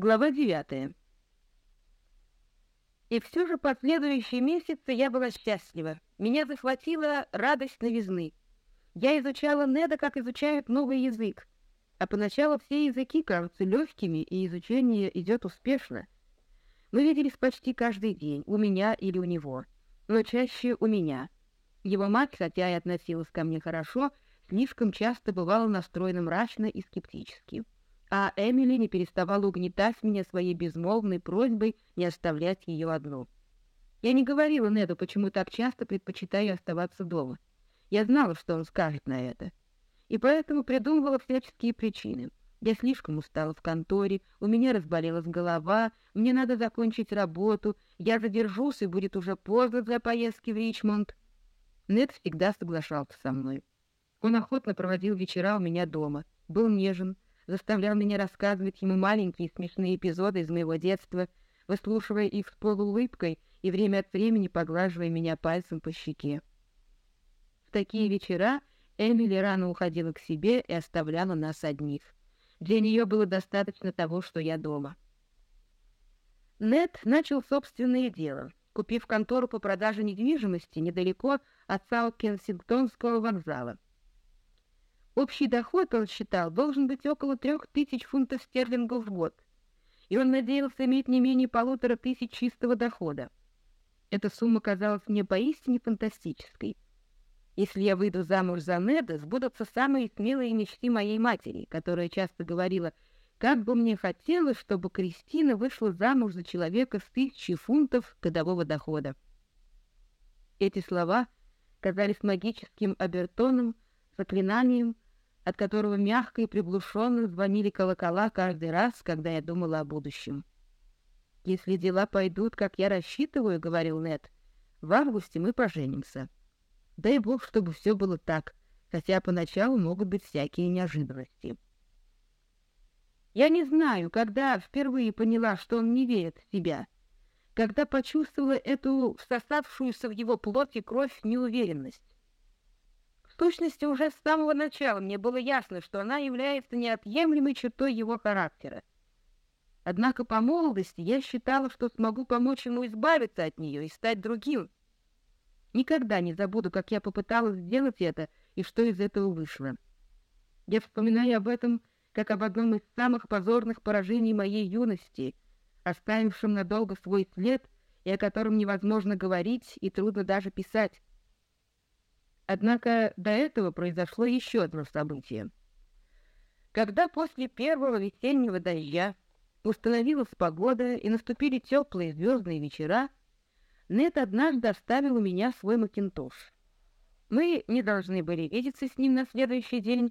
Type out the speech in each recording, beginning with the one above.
Глава 9. И все же последующие месяцы я была счастлива. Меня захватила радость новизны. Я изучала Неда, как изучают новый язык. А поначалу все языки кажутся легкими, и изучение идет успешно. Мы виделись почти каждый день, у меня или у него, но чаще у меня. Его мать, хотя и относилась ко мне хорошо, слишком часто бывала настроена мрачно и скептически а Эмили не переставала угнетать меня своей безмолвной просьбой не оставлять ее одну. Я не говорила Неду, почему так часто предпочитаю оставаться дома. Я знала, что он скажет на это. И поэтому придумывала всяческие причины. Я слишком устала в конторе, у меня разболелась голова, мне надо закончить работу, я задержусь, и будет уже поздно для поездки в Ричмонд. Нед всегда соглашался со мной. Он охотно проводил вечера у меня дома, был нежен, заставлял меня рассказывать ему маленькие смешные эпизоды из моего детства, выслушивая их с полуулыбкой и время от времени поглаживая меня пальцем по щеке. В такие вечера Эмили рано уходила к себе и оставляла нас одних. Для нее было достаточно того, что я дома. Нед начал собственное дело, купив контору по продаже недвижимости недалеко от Саут-Кенсингтонского вокзала. Общий доход, он считал, должен быть около трех тысяч фунтов стерлингов в год, и он надеялся иметь не менее полутора тысяч чистого дохода. Эта сумма казалась мне поистине фантастической. Если я выйду замуж за Неда, сбудутся самые смелые мечты моей матери, которая часто говорила, как бы мне хотелось, чтобы Кристина вышла замуж за человека с тысячи фунтов годового дохода. Эти слова казались магическим обертоном, заклинанием, от которого мягко и приглушенно звонили колокола каждый раз, когда я думала о будущем. «Если дела пойдут, как я рассчитываю, — говорил Нед, — в августе мы поженимся. Дай бог, чтобы все было так, хотя поначалу могут быть всякие неожиданности». Я не знаю, когда впервые поняла, что он не верит в себя, когда почувствовала эту всосавшуюся в его плоть и кровь неуверенность точности, уже с самого начала мне было ясно, что она является неотъемлемой чертой его характера. Однако по молодости я считала, что смогу помочь ему избавиться от нее и стать другим. Никогда не забуду, как я попыталась сделать это и что из этого вышло. Я вспоминаю об этом как об одном из самых позорных поражений моей юности, оставившем надолго свой след и о котором невозможно говорить и трудно даже писать. Однако до этого произошло еще одно событие. Когда после первого весеннего дождя установилась погода и наступили теплые звездные вечера, Нет однажды оставил у меня свой макинтош. Мы не должны были видеться с ним на следующий день,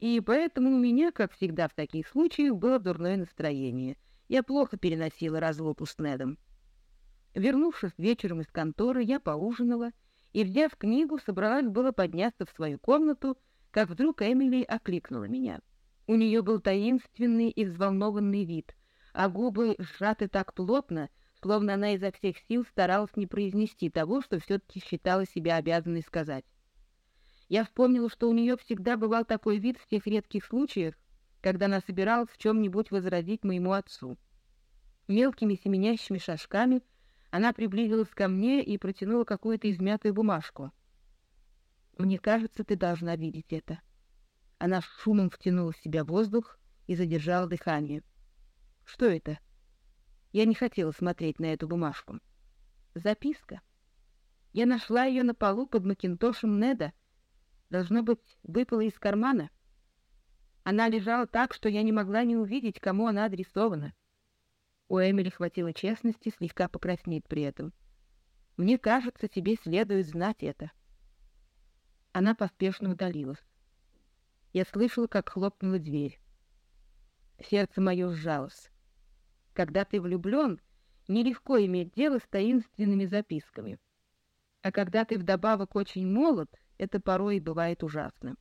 и поэтому у меня, как всегда в таких случаях, было дурное настроение. Я плохо переносила разлуку с Недом. Вернувшись вечером из конторы, я поужинала и, взяв книгу, собралась было подняться в свою комнату, как вдруг Эмили окликнула меня. У нее был таинственный и взволнованный вид, а губы сжаты так плотно, словно она изо всех сил старалась не произнести того, что все-таки считала себя обязанной сказать. Я вспомнила, что у нее всегда бывал такой вид в тех редких случаях, когда она собиралась в чем-нибудь возразить моему отцу. Мелкими семенящими шажками — она приблизилась ко мне и протянула какую-то измятую бумажку. «Мне кажется, ты должна видеть это». Она шумом втянула в себя воздух и задержала дыхание. «Что это?» Я не хотела смотреть на эту бумажку. «Записка. Я нашла ее на полу под макинтошем Неда. Должно быть, выпала из кармана. Она лежала так, что я не могла не увидеть, кому она адресована. У Эмили хватило честности слегка покраснеть при этом. «Мне кажется, тебе следует знать это». Она поспешно удалилась. Я слышала, как хлопнула дверь. Сердце мое сжалось. Когда ты влюблен, нелегко иметь дело с таинственными записками. А когда ты вдобавок очень молод, это порой бывает ужасно.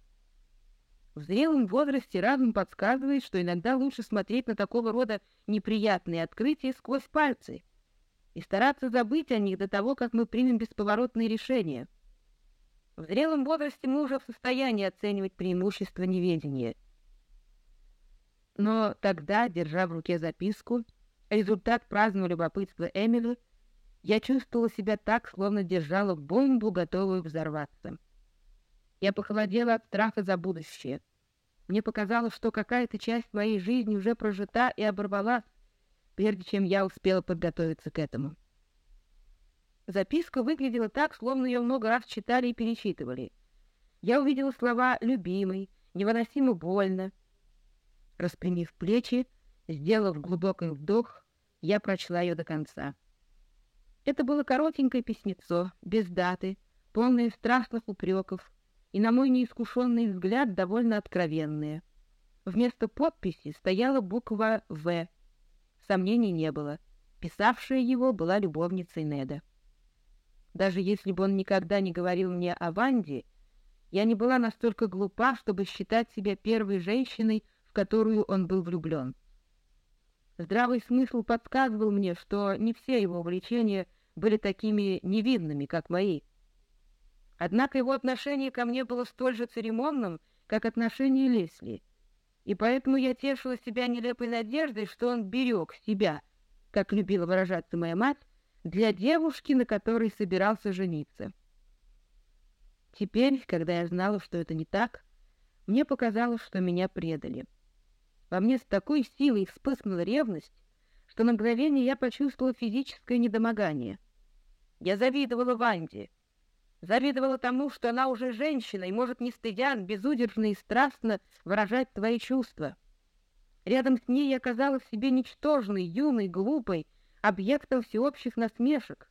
В зрелом возрасте разум подсказывает, что иногда лучше смотреть на такого рода неприятные открытия сквозь пальцы и стараться забыть о них до того, как мы примем бесповоротные решения. В зрелом возрасте мы уже в состоянии оценивать преимущества неведения. Но тогда, держа в руке записку, результат праздного любопытства Эмили, я чувствовала себя так, словно держала бомбу, готовую взорваться. Я похолодела от страха за будущее. Мне показалось, что какая-то часть моей жизни уже прожита и оборвалась, прежде чем я успела подготовиться к этому. Записка выглядела так, словно ее много раз читали и перечитывали. Я увидела слова «любимый», «невыносимо больно». Распрямив плечи, сделав глубокий вдох, я прочла ее до конца. Это было коротенькое письмецо, без даты, полное страшных упреков, и, на мой неискушенный взгляд, довольно откровенные. Вместо подписи стояла буква «В». Сомнений не было. Писавшая его была любовницей Неда. Даже если бы он никогда не говорил мне о Ванде, я не была настолько глупа, чтобы считать себя первой женщиной, в которую он был влюблен. Здравый смысл подсказывал мне, что не все его увлечения были такими невинными, как мои. Однако его отношение ко мне было столь же церемонным, как отношение Лесли, и поэтому я тешила себя нелепой надеждой, что он берег себя, как любила выражаться моя мать, для девушки, на которой собирался жениться. Теперь, когда я знала, что это не так, мне показалось, что меня предали. Во мне с такой силой вспыхнула ревность, что на мгновение я почувствовала физическое недомогание. Я завидовала Ванде, завидовала тому, что она уже женщина и может не стыдя, безудержно и страстно выражать твои чувства. Рядом с ней я оказалась себе ничтожной, юной, глупой, объектом всеобщих насмешек.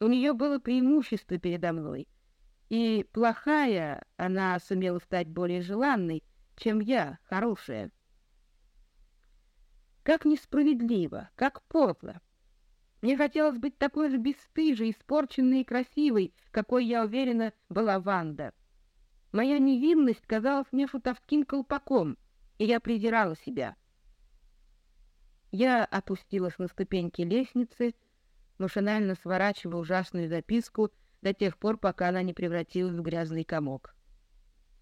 У нее было преимущество передо мной, и плохая она сумела стать более желанной, чем я, хорошая. Как несправедливо, как подло. Мне хотелось быть такой же бесстыжей, испорченной и красивой, какой, я уверена, была Ванда. Моя невинность казалась мне шутовским колпаком, и я презирала себя. Я опустилась на ступеньки лестницы, машинально сворачивая ужасную записку до тех пор, пока она не превратилась в грязный комок.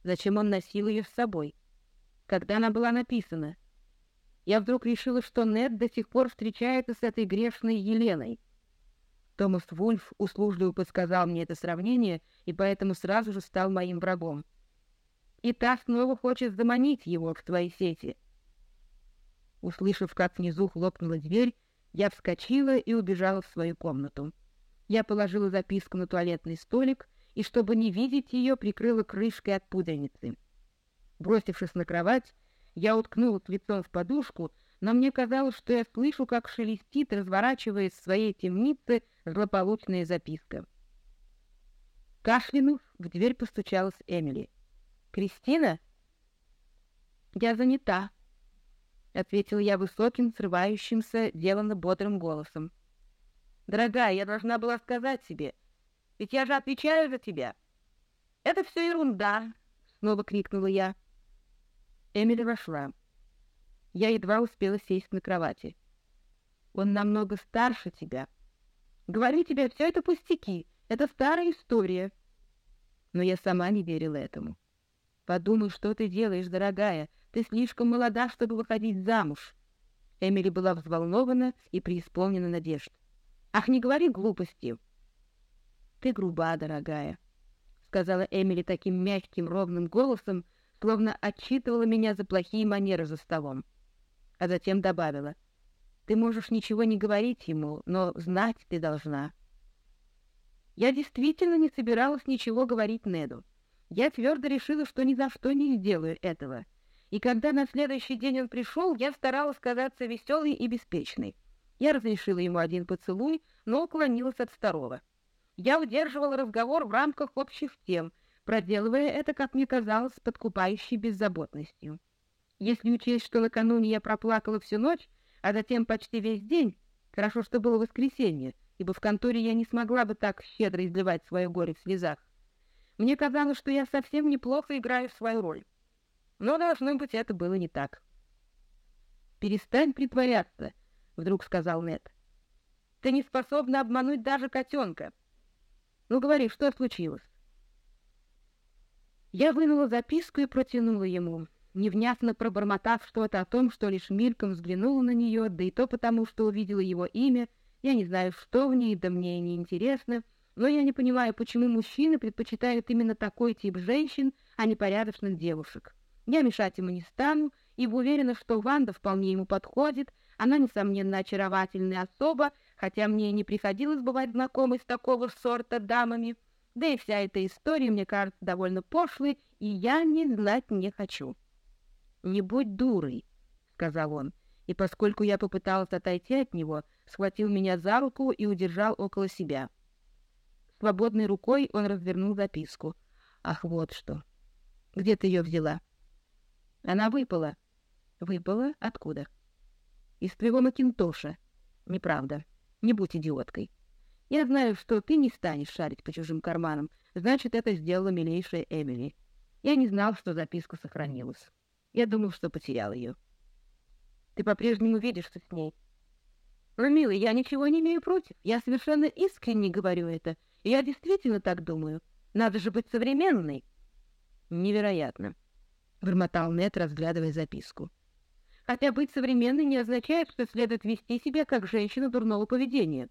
Зачем он носил ее с собой? Когда она была написана? Я вдруг решила, что Нед до сих пор встречается с этой грешной Еленой. Томас Вульф услужливо подсказал мне это сравнение и поэтому сразу же стал моим врагом. И та снова хочет заманить его в твои сети — Услышав, как внизу хлопнула дверь, я вскочила и убежала в свою комнату. Я положила записку на туалетный столик и, чтобы не видеть ее, прикрыла крышкой от пудреницы. Бросившись на кровать, я уткнулась лицом в подушку, но мне казалось, что я слышу, как шелестит, разворачиваясь в своей темнице, злополучная записка. Кашлянув, в дверь постучалась Эмили. «Кристина?» «Я занята», — ответил я высоким, срывающимся, деланно бодрым голосом. «Дорогая, я должна была сказать тебе, ведь я же отвечаю за тебя». «Это все ерунда!» — снова крикнула я. Эмили вошла. Я едва успела сесть на кровати. «Он намного старше тебя. Говорю тебе, все это пустяки, это старая история». Но я сама не верила этому. «Подумай, что ты делаешь, дорогая. Ты слишком молода, чтобы выходить замуж». Эмили была взволнована и преисполнена надежд. «Ах, не говори глупости!» «Ты груба, дорогая», — сказала Эмили таким мягким, ровным голосом, словно отчитывала меня за плохие манеры за столом. А затем добавила, «Ты можешь ничего не говорить ему, но знать ты должна». Я действительно не собиралась ничего говорить Неду. Я твердо решила, что ни за что не сделаю этого. И когда на следующий день он пришел, я старалась казаться веселой и беспечной. Я разрешила ему один поцелуй, но уклонилась от второго. Я удерживала разговор в рамках общих тем, проделывая это, как мне казалось, с подкупающей беззаботностью. Если учесть, что накануне я проплакала всю ночь, а затем почти весь день, хорошо, что было воскресенье, ибо в конторе я не смогла бы так щедро изливать свое горе в слезах, мне казалось, что я совсем неплохо играю свою роль. Но, должно быть, это было не так. «Перестань притворяться», — вдруг сказал Нед. «Ты не способна обмануть даже котенка. Ну, говори, что случилось?» Я вынула записку и протянула ему. невнятно пробормотав что-то о том, что лишь мельком взглянула на нее, да и то потому, что увидела его имя. Я не знаю, что в ней, да мне и не интересно, но я не понимаю, почему мужчины предпочитают именно такой тип женщин, а не порядочных девушек. Я мешать ему не стану, ибо уверена, что Ванда вполне ему подходит, она, несомненно, очаровательная особа, хотя мне не приходилось бывать знакомой с такого сорта дамами. Да и вся эта история мне кажется довольно пошлой, и я не знать не хочу. «Не будь дурой», — сказал он, и поскольку я попыталась отойти от него, схватил меня за руку и удержал около себя. Свободной рукой он развернул записку. «Ах, вот что! Где ты ее взяла?» «Она выпала». «Выпала? Откуда?» «Из твоего Макинтоша». «Неправда. Не будь идиоткой. Я знаю, что ты не станешь шарить по чужим карманам. Значит, это сделала милейшая Эмили. Я не знал, что записка сохранилась. Я думал, что потерял ее. Ты по-прежнему видишься с ней. Но, милый, я ничего не имею против. Я совершенно искренне говорю это. Я действительно так думаю. Надо же быть современной. Невероятно, — бормотал Нет, разглядывая записку. Хотя быть современной не означает, что следует вести себя как женщина дурного поведения.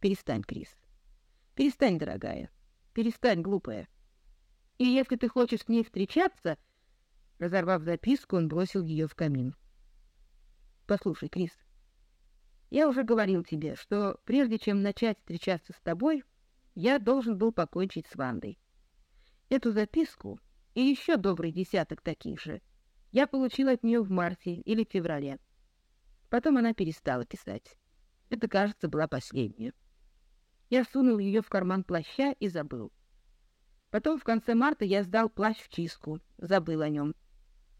Перестань, Крис. Перестань, дорогая. Перестань, глупая. И если ты хочешь с ней встречаться... Разорвав записку, он бросил ее в камин. Послушай, Крис, я уже говорил тебе, что прежде чем начать встречаться с тобой, я должен был покончить с Вандой. Эту записку и еще добрый десяток таких же я получил от нее в марте или феврале. Потом она перестала писать. Это, кажется, была последняя. Я сунул ее в карман плаща и забыл. Потом в конце марта я сдал плащ в чистку, забыл о нем.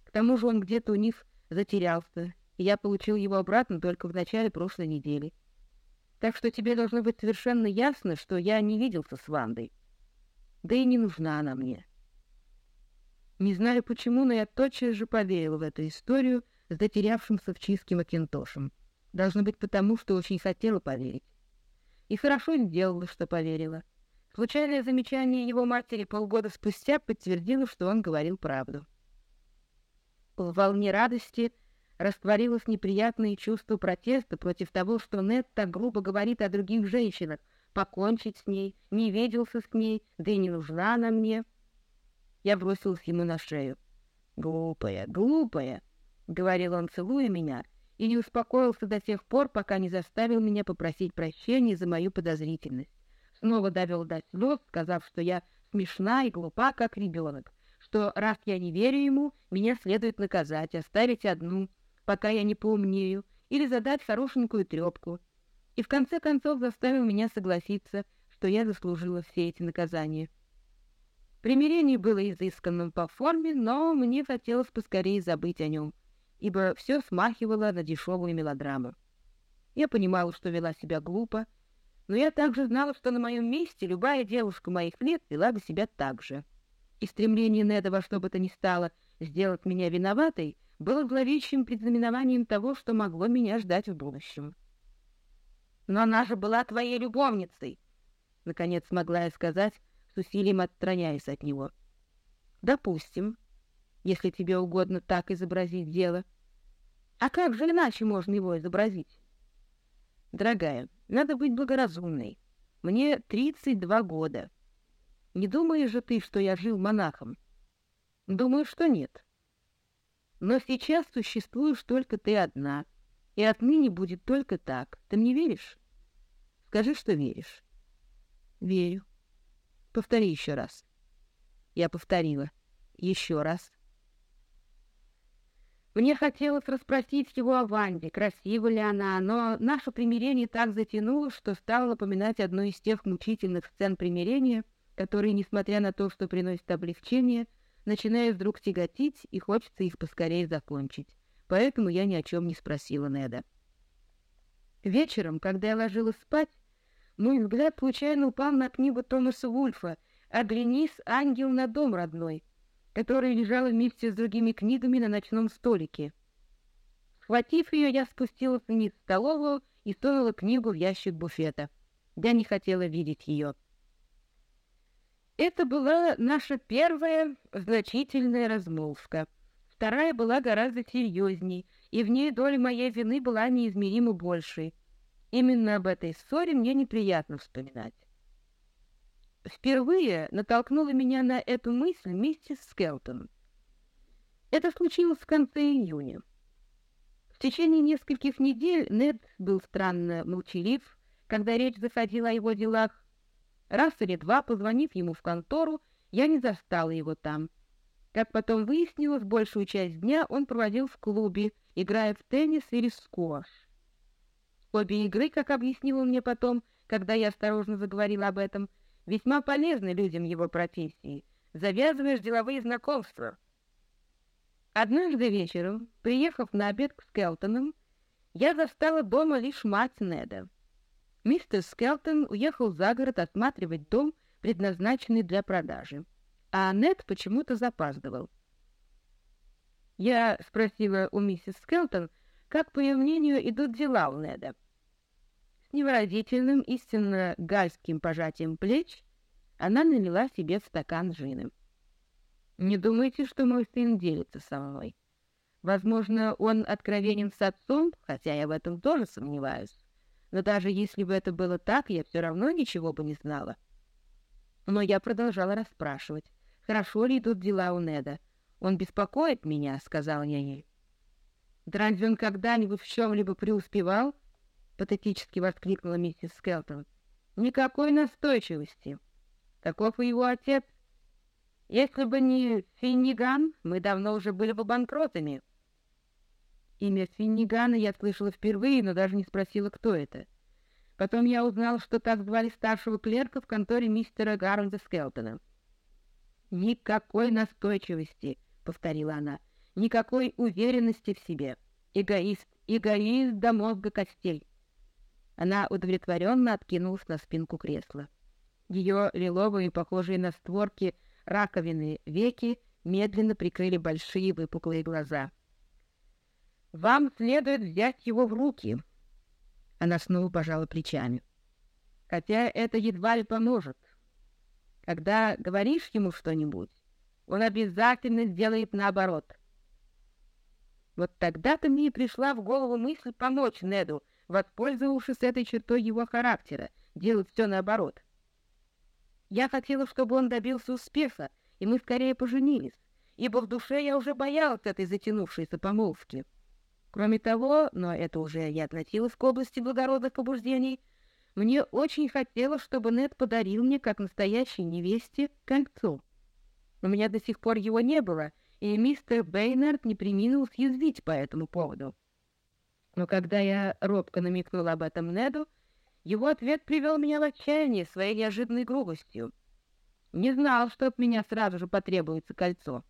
К тому же он где-то у них затерялся, и я получил его обратно только в начале прошлой недели. Так что тебе должно быть совершенно ясно, что я не виделся с Вандой. Да и не нужна она мне. Не знаю почему, но я тотчас же поверил в эту историю с затерявшимся в чистке Макинтошем. Должно быть потому, что очень хотела поверить. И хорошо сделала, что поверила. Случайное замечание его матери полгода спустя подтвердило, что он говорил правду. В волне радости растворилось неприятное чувство протеста против того, что Нед так грубо говорит о других женщинах, покончить с ней, не виделся с ней, да и не нужна она мне. Я бросилась ему на шею. «Глупая, глупая!» — говорил он, целуя меня — и не успокоился до тех пор, пока не заставил меня попросить прощения за мою подозрительность. Снова довел до слез, сказав, что я смешна и глупа, как ребенок, что раз я не верю ему, меня следует наказать, оставить одну, пока я не поумнею, или задать хорошенькую трепку. И в конце концов заставил меня согласиться, что я заслужила все эти наказания. Примирение было изысканным по форме, но мне хотелось поскорее забыть о нем — ибо все смахивало на дешевую мелодраму. Я понимала, что вела себя глупо, но я также знала, что на моем месте любая девушка моих лет вела бы себя так же. И стремление Неда во что бы то ни стало сделать меня виноватой было зловещим предзнаменованием того, что могло меня ждать в будущем. «Но она же была твоей любовницей!» — наконец смогла я сказать, с усилием отстраняясь от него. «Допустим», если тебе угодно так изобразить дело. А как же иначе можно его изобразить? Дорогая, надо быть благоразумной. Мне 32 года. Не думаешь же ты, что я жил монахом? Думаю, что нет. Но сейчас существуешь только ты одна, и отныне будет только так. Ты мне веришь? Скажи, что веришь. Верю. Повтори еще раз. Я повторила. Еще раз. Мне хотелось расспросить его о Ванде, красива ли она, но наше примирение так затянулось, что стало напоминать одну из тех мучительных сцен примирения, которые, несмотря на то, что приносят облегчение, начинают вдруг тяготить, и хочется их поскорее закончить. Поэтому я ни о чем не спросила Неда. Вечером, когда я ложилась спать, мой взгляд случайно упал на книгу Томаса Вульфа «Оглянись, ангел на дом родной», которая лежала вместе с другими книгами на ночном столике. Схватив ее, я спустилась вниз в столовую и сунула книгу в ящик буфета. Я не хотела видеть ее. Это была наша первая значительная размолвка. Вторая была гораздо серьезней, и в ней доля моей вины была неизмеримо большей. Именно об этой ссоре мне неприятно вспоминать. Впервые натолкнула меня на эту мысль миссис Скелтон. Это случилось в конце июня. В течение нескольких недель Нед был странно молчалив, когда речь заходила о его делах. Раз или два, позвонив ему в контору, я не застала его там. Как потом выяснилось, большую часть дня он проводил в клубе, играя в теннис или сквош. Обе игры, как объяснил он мне потом, когда я осторожно заговорила об этом, весьма полезны людям его профессии. Завязываешь деловые знакомства. Однажды вечером, приехав на обед к Скелтонам, я застала дома лишь мать Неда. Мистер Скелтон уехал за город осматривать дом, предназначенный для продажи а Нед почему-то запаздывал. Я спросила у миссис Скелтон, как, по ее мнению, идут дела у Неда. Невыразительным, истинно гальским пожатием плеч она налила себе стакан джины. «Не думайте, что мой сын делится со мной. Возможно, он откровенен с отцом, хотя я в этом тоже сомневаюсь. Но даже если бы это было так, я все равно ничего бы не знала». Но я продолжала расспрашивать. Хорошо ли идут дела у Неда? Он беспокоит меня, — сказал я ей. Он когда-нибудь в чем-либо преуспевал? Патетически воскликнула миссис Скелтон. Никакой настойчивости. Таков и его отец. Если бы не Финниган, мы давно уже были бы банкротами. Имя Финнигана я слышала впервые, но даже не спросила, кто это. Потом я узнал, что так звали старшего клерка в конторе мистера Гарольда Скелтона. «Никакой настойчивости», — повторила она, — «никакой уверенности в себе. Эгоист, эгоист до мозга костей». Она удовлетворенно откинулась на спинку кресла. Ее лиловые, похожие на створки, раковины веки медленно прикрыли большие выпуклые глаза. «Вам следует взять его в руки», — она снова пожала плечами. «Хотя это едва ли поможет. Когда говоришь ему что-нибудь, он обязательно сделает наоборот. Вот тогда-то мне и пришла в голову мысль помочь Неду, воспользовавшись этой чертой его характера, делать все наоборот. Я хотела, чтобы он добился успеха, и мы скорее поженились, ибо в душе я уже боялась этой затянувшейся помолвки. Кроме того, но это уже я относилась к области благородных побуждений, мне очень хотелось, чтобы Нед подарил мне, как настоящей невесте, кольцо. У меня до сих пор его не было, и мистер Бейнард не приминул съязвить по этому поводу. Но когда я робко намекнула об этом Неду, его ответ привел меня в отчаяние своей неожиданной грубостью. Не знал, что от меня сразу же потребуется кольцо.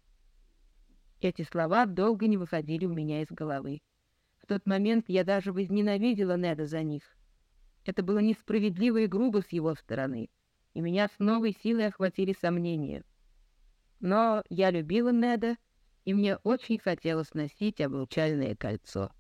Эти слова долго не выходили у меня из головы. В тот момент я даже возненавидела Неда за них. Это было несправедливо и грубо с его стороны, и меня с новой силой охватили сомнения. Но я любила Неда, и мне очень хотелось носить обручальное кольцо.